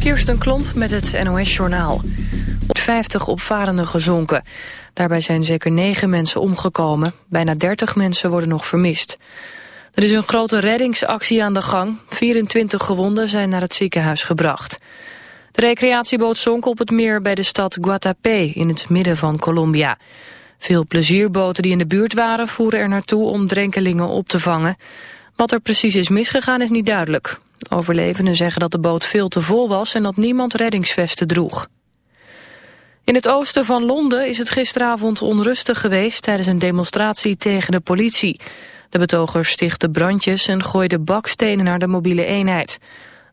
Kirsten Klomp met het NOS-journaal. 50 opvarenden gezonken. Daarbij zijn zeker 9 mensen omgekomen. Bijna 30 mensen worden nog vermist. Er is een grote reddingsactie aan de gang. 24 gewonden zijn naar het ziekenhuis gebracht. De recreatieboot zonk op het meer bij de stad Guatapé in het midden van Colombia. Veel plezierboten die in de buurt waren voeren er naartoe om drenkelingen op te vangen. Wat er precies is misgegaan is niet duidelijk. Overlevenden zeggen dat de boot veel te vol was en dat niemand reddingsvesten droeg. In het oosten van Londen is het gisteravond onrustig geweest tijdens een demonstratie tegen de politie. De betogers stichtten brandjes en gooiden bakstenen naar de mobiele eenheid.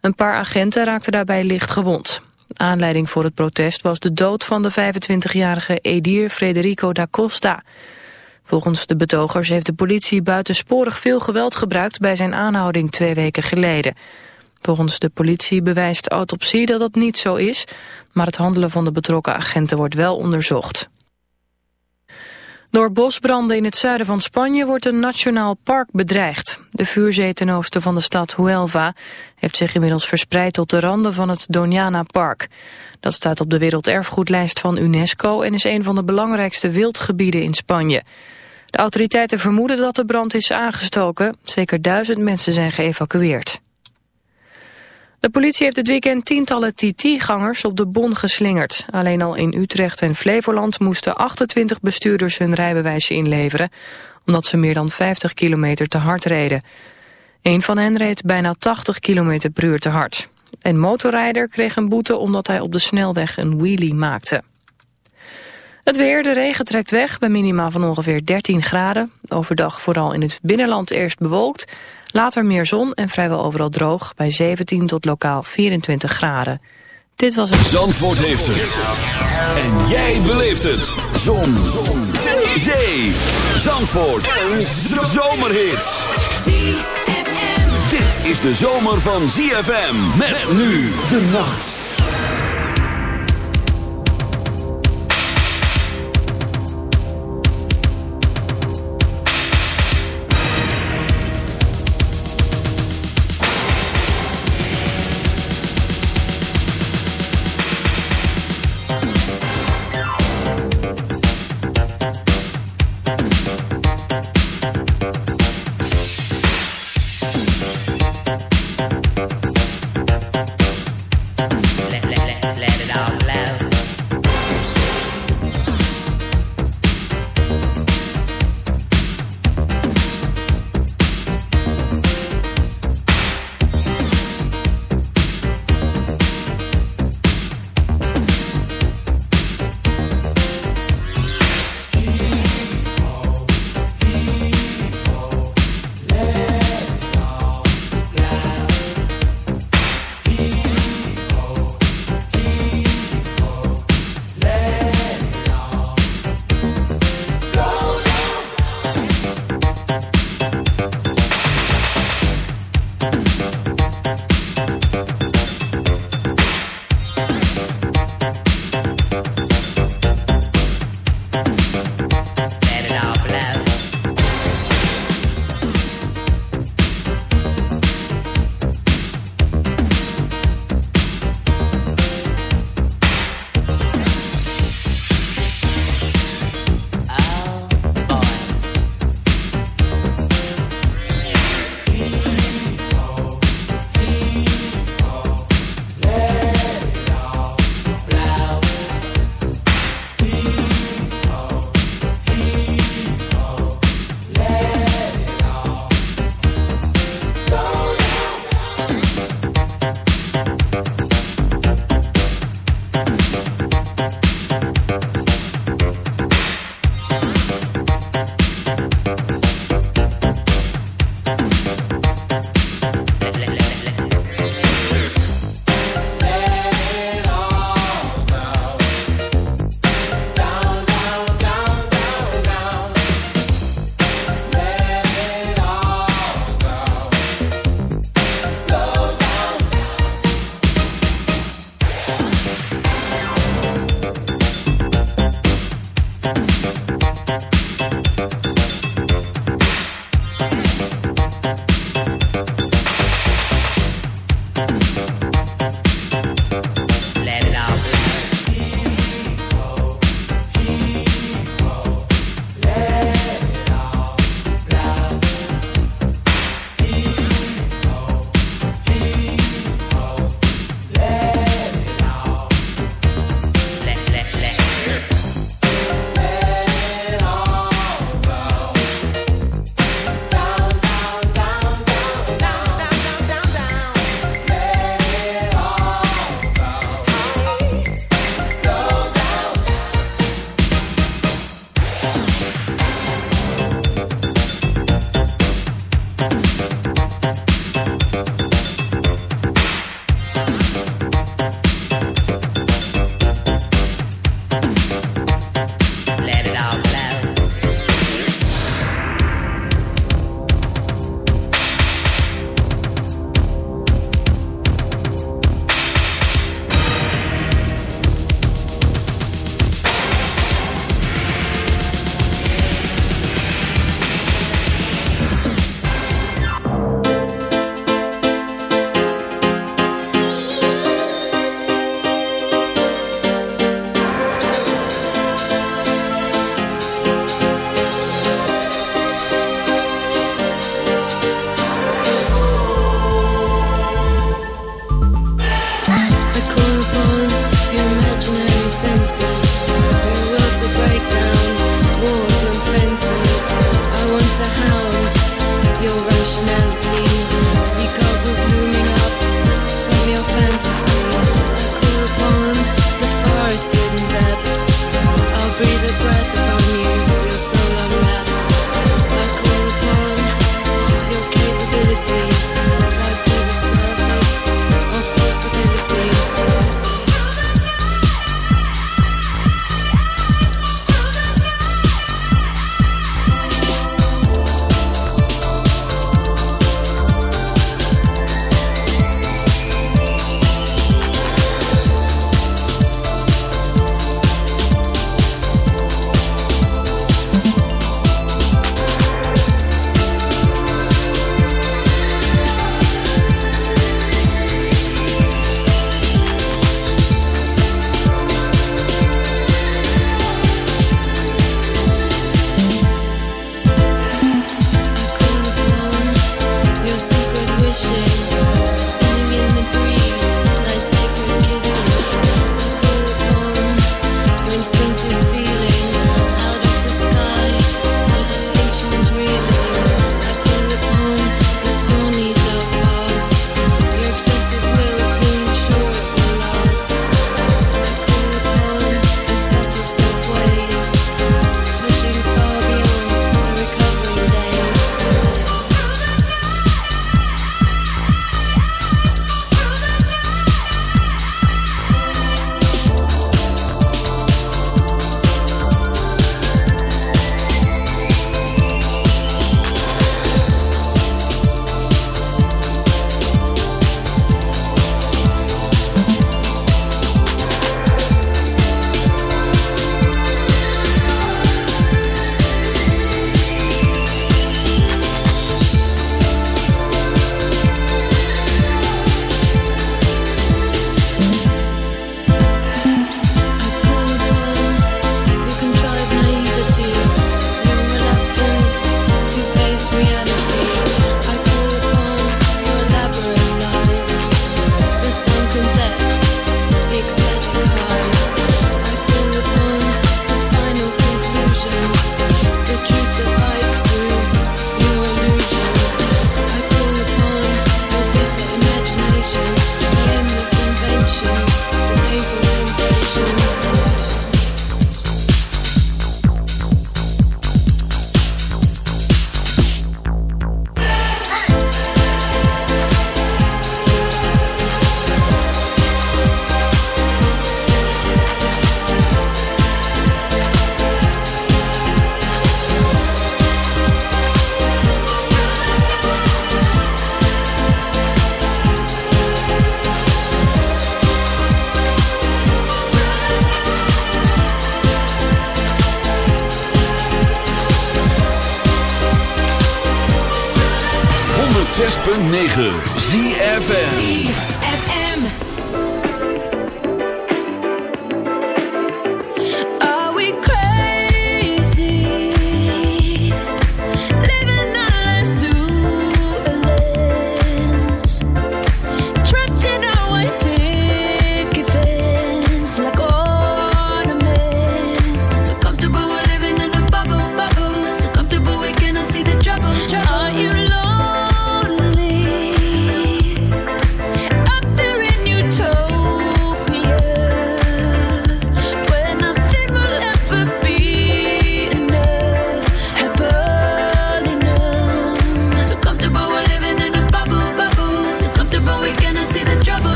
Een paar agenten raakten daarbij licht gewond. Aanleiding voor het protest was de dood van de 25-jarige Edir Frederico da Costa. Volgens de betogers heeft de politie buitensporig veel geweld gebruikt bij zijn aanhouding twee weken geleden. Volgens de politie bewijst autopsie dat dat niet zo is, maar het handelen van de betrokken agenten wordt wel onderzocht. Door bosbranden in het zuiden van Spanje wordt een nationaal park bedreigd. De vuurzee ten oosten van de stad Huelva heeft zich inmiddels verspreid tot de randen van het Doñana Park. Dat staat op de werelderfgoedlijst van UNESCO en is een van de belangrijkste wildgebieden in Spanje. De autoriteiten vermoeden dat de brand is aangestoken. Zeker duizend mensen zijn geëvacueerd. De politie heeft dit weekend tientallen TT-gangers op de bon geslingerd. Alleen al in Utrecht en Flevoland moesten 28 bestuurders hun rijbewijs inleveren... omdat ze meer dan 50 kilometer te hard reden. Een van hen reed bijna 80 kilometer per uur te hard. Een motorrijder kreeg een boete omdat hij op de snelweg een wheelie maakte. Het weer, de regen trekt weg bij minima van ongeveer 13 graden. Overdag vooral in het binnenland eerst bewolkt. Later meer zon en vrijwel overal droog bij 17 tot lokaal 24 graden. Dit was het... Zandvoort heeft het. En jij beleeft het. Zon. zon. Zee. Zee. Zandvoort. Een zomerhit. Dit is de zomer van ZFM. Met nu de nacht.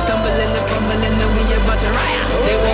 stumbling and fumbling and we about to riot.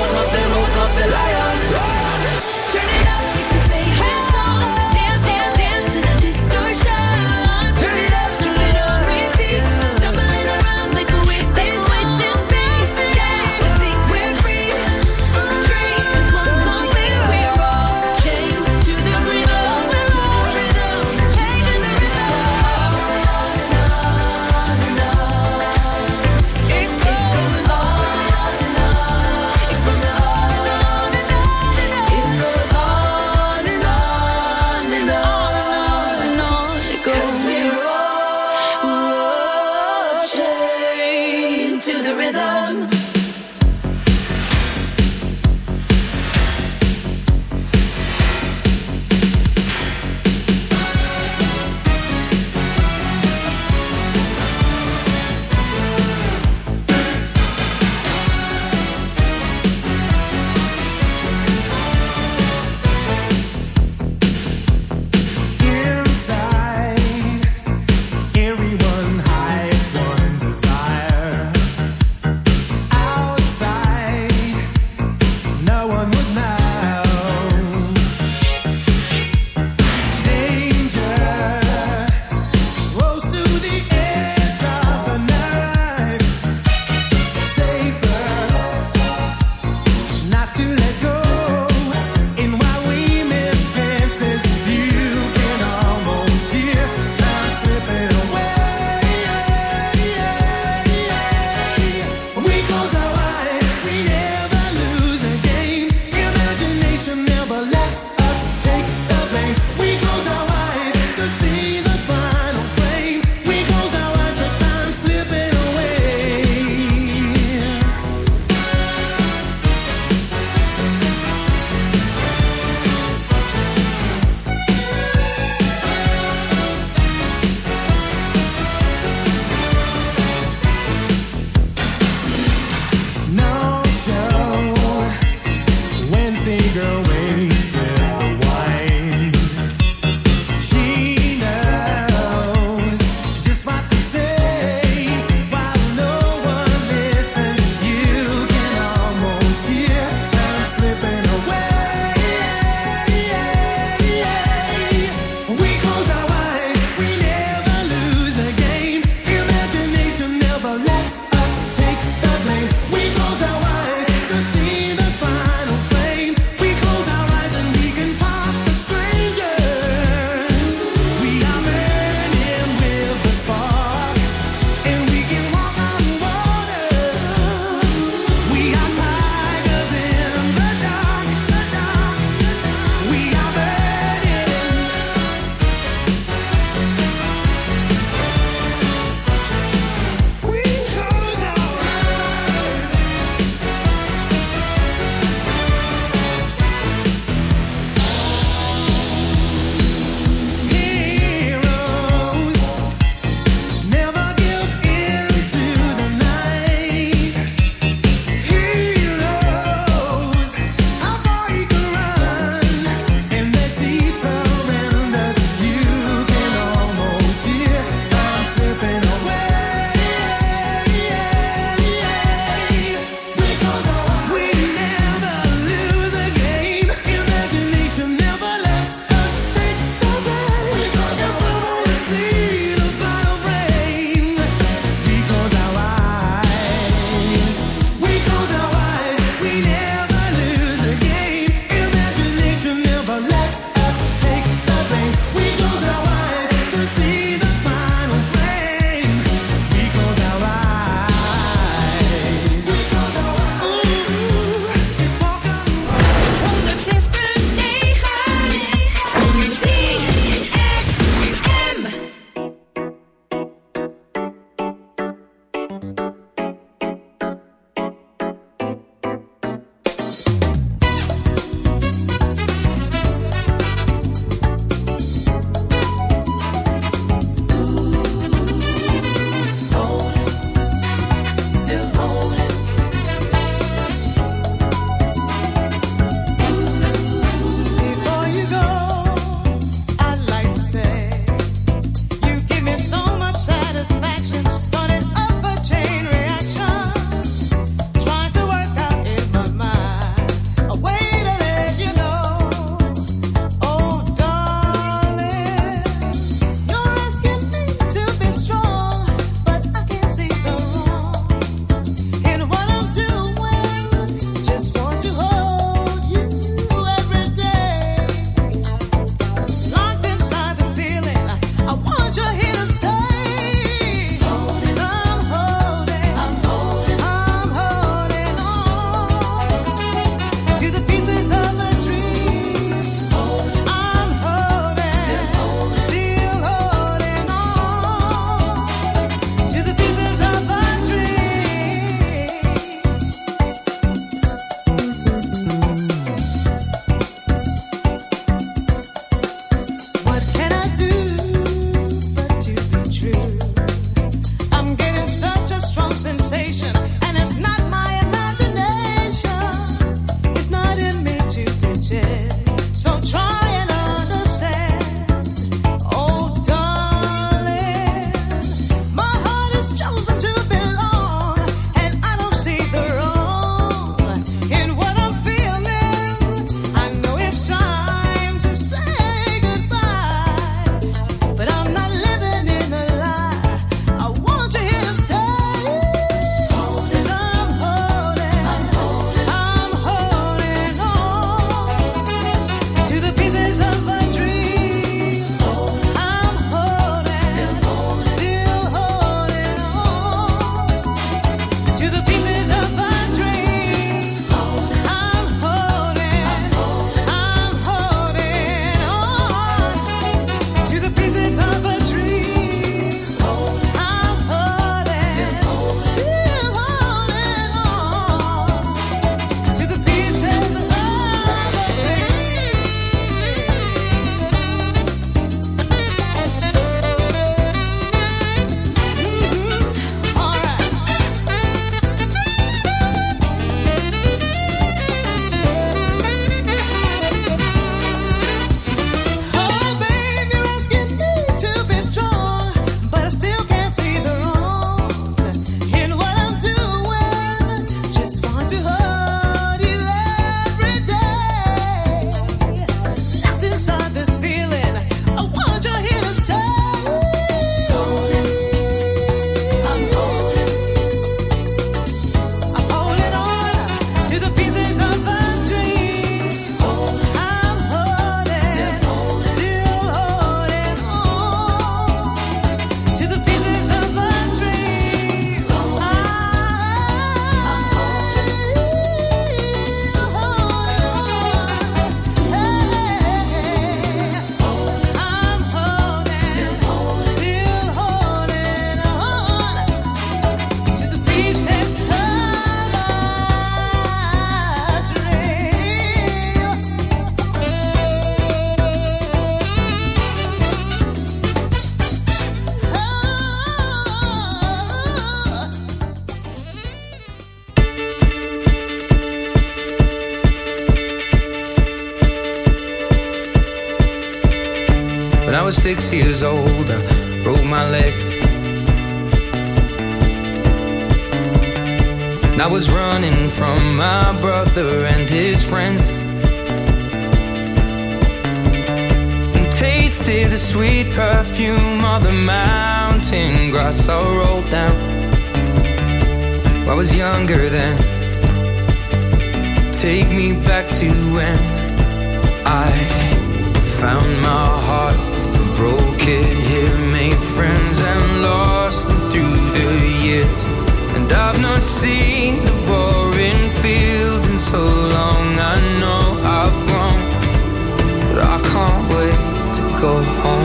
go home.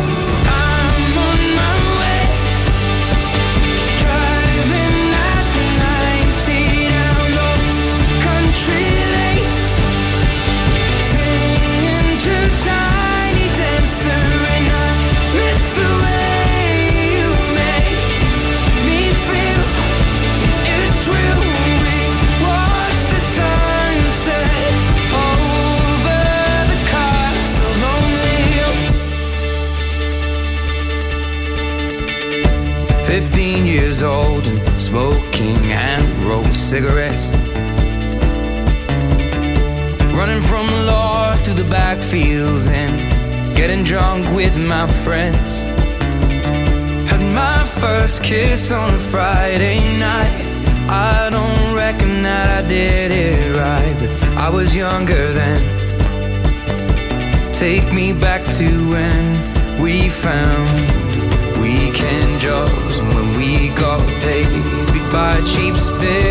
found weekend jobs and when we got paid, we'd buy cheap spirits.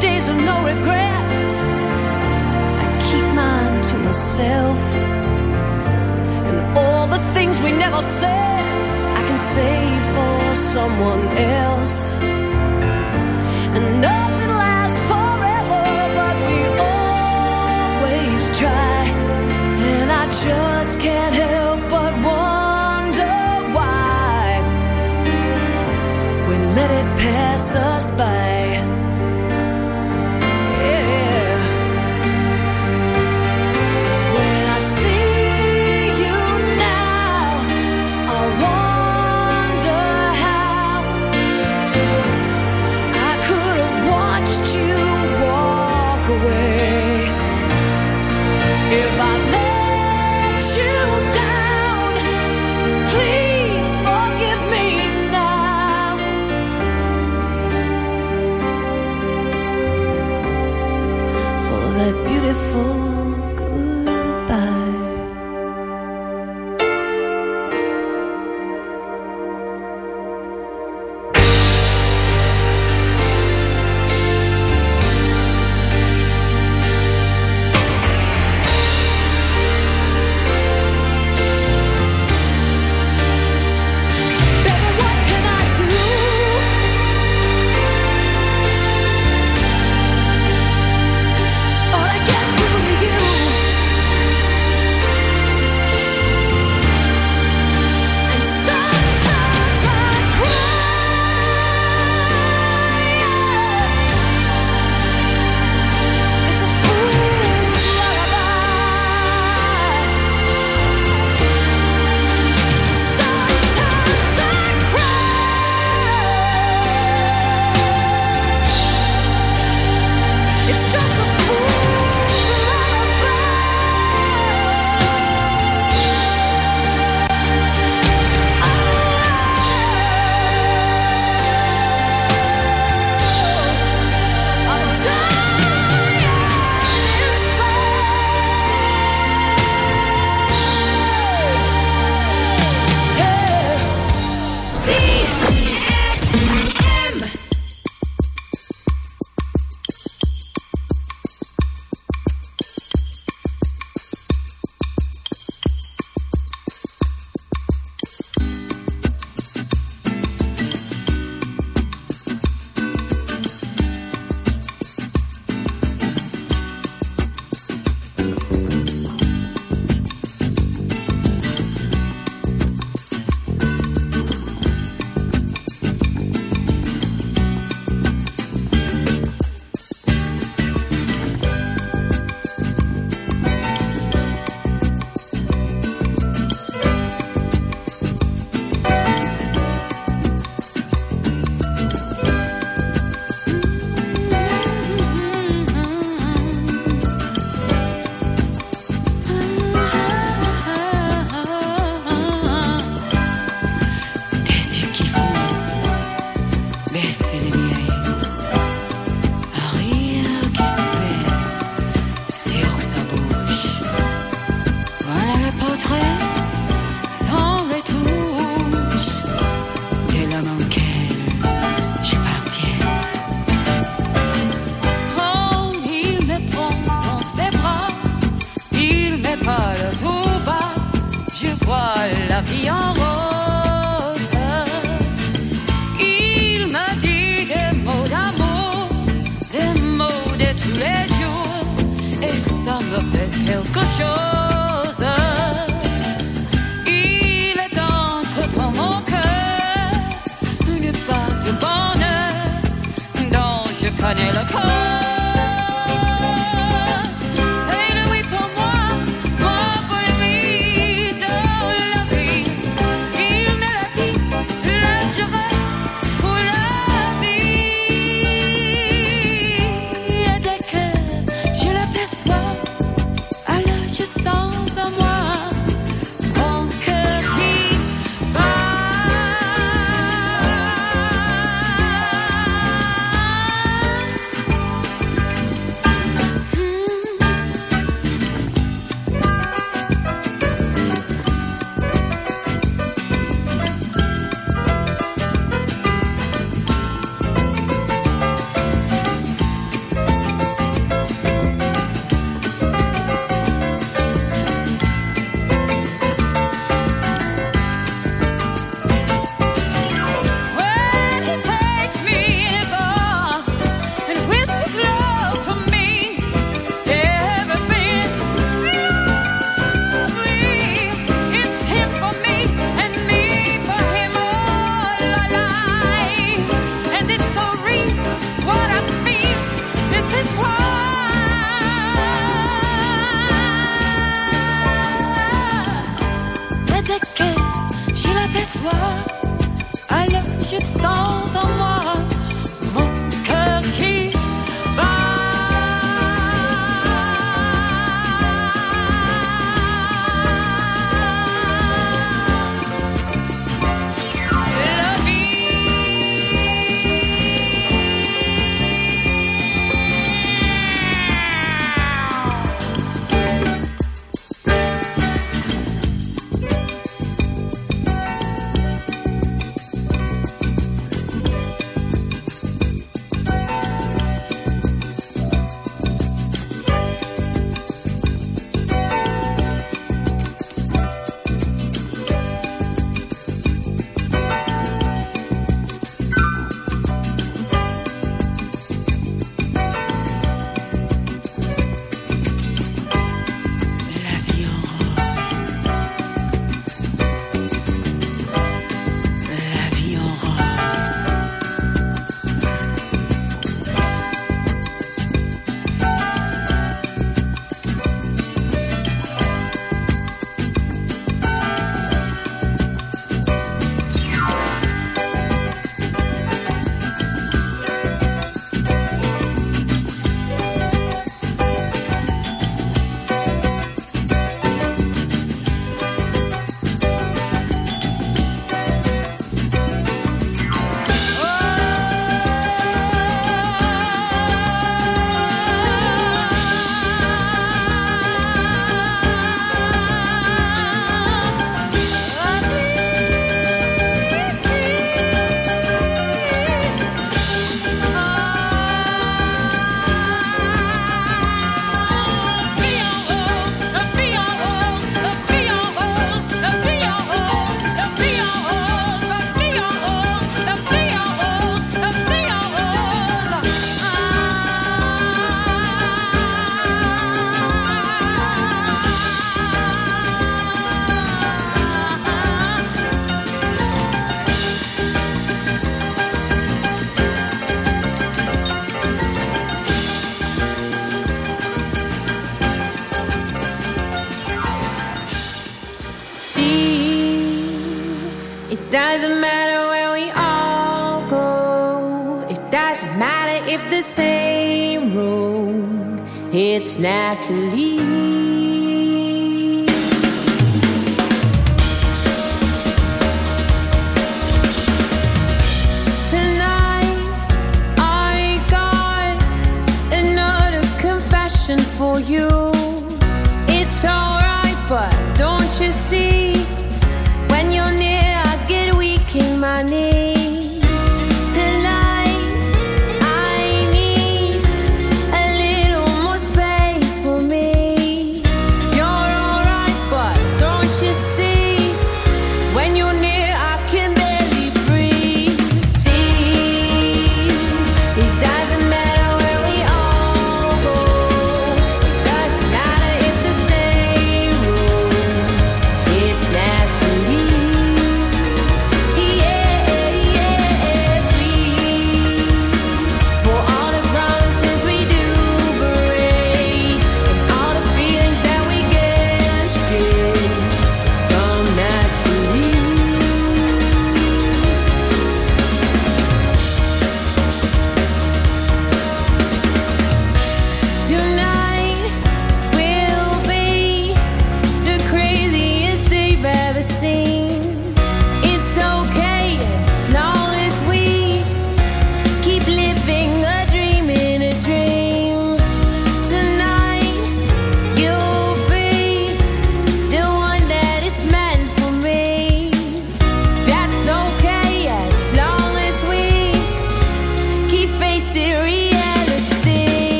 Days of no regrets, I keep mine to myself. And all the things we never said, I can say for someone else. And nothing lasts forever, but we always try. And I just can't help but wonder why we let it pass us by. Me fait quelque chose.